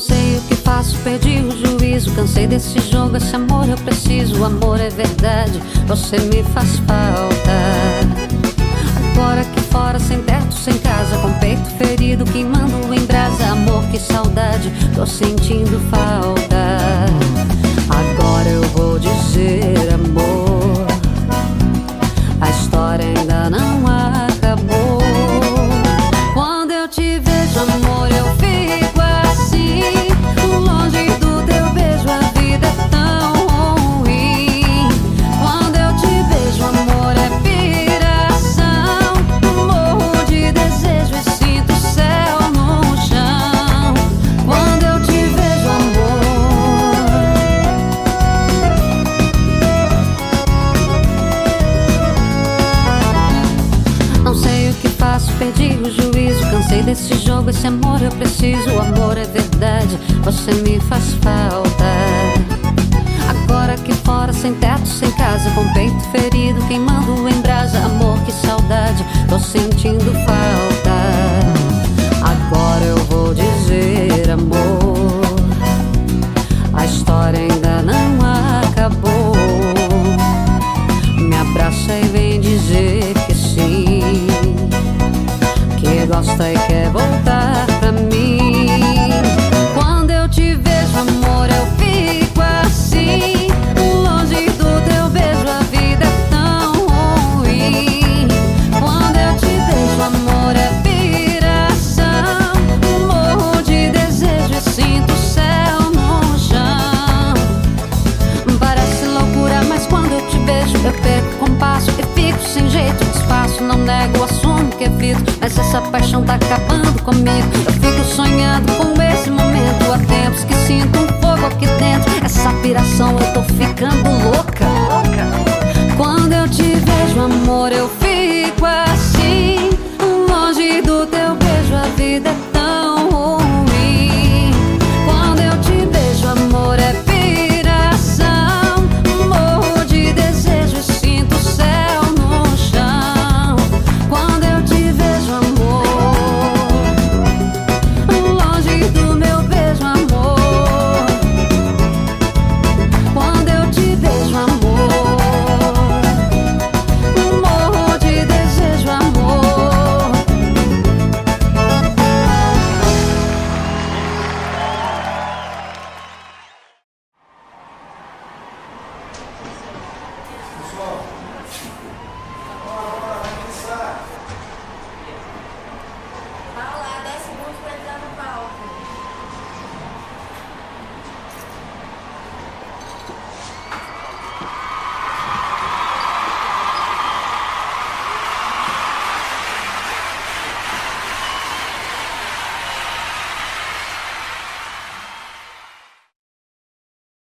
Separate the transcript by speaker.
Speaker 1: sei o que faço, perdi o juízo. Cansei desse jogo, esse amor eu preciso. O amor é verdade, você me faz falta. Agora aqui fora, sem teto, sem casa, com peito ferido, queimando em brasa. Amor, que saudade, tô sentindo falta. Agora eu vou dizer, Desse jogo, esse amor eu preciso. O amor é verdade, você me faz falta. Agora aqui fora, sem teto, sem casa, com peito ferido, queimando em brasa. Amor, que saudade, tô sentindo falta. Que gosta e despaço. Não nego, assumo que evito, mas essa paixão tá acabando comigo. Eu fico sonhando com esse momento. Há tempos que sinto um fogo aqui dentro. Essa piração eu tô ficando louca.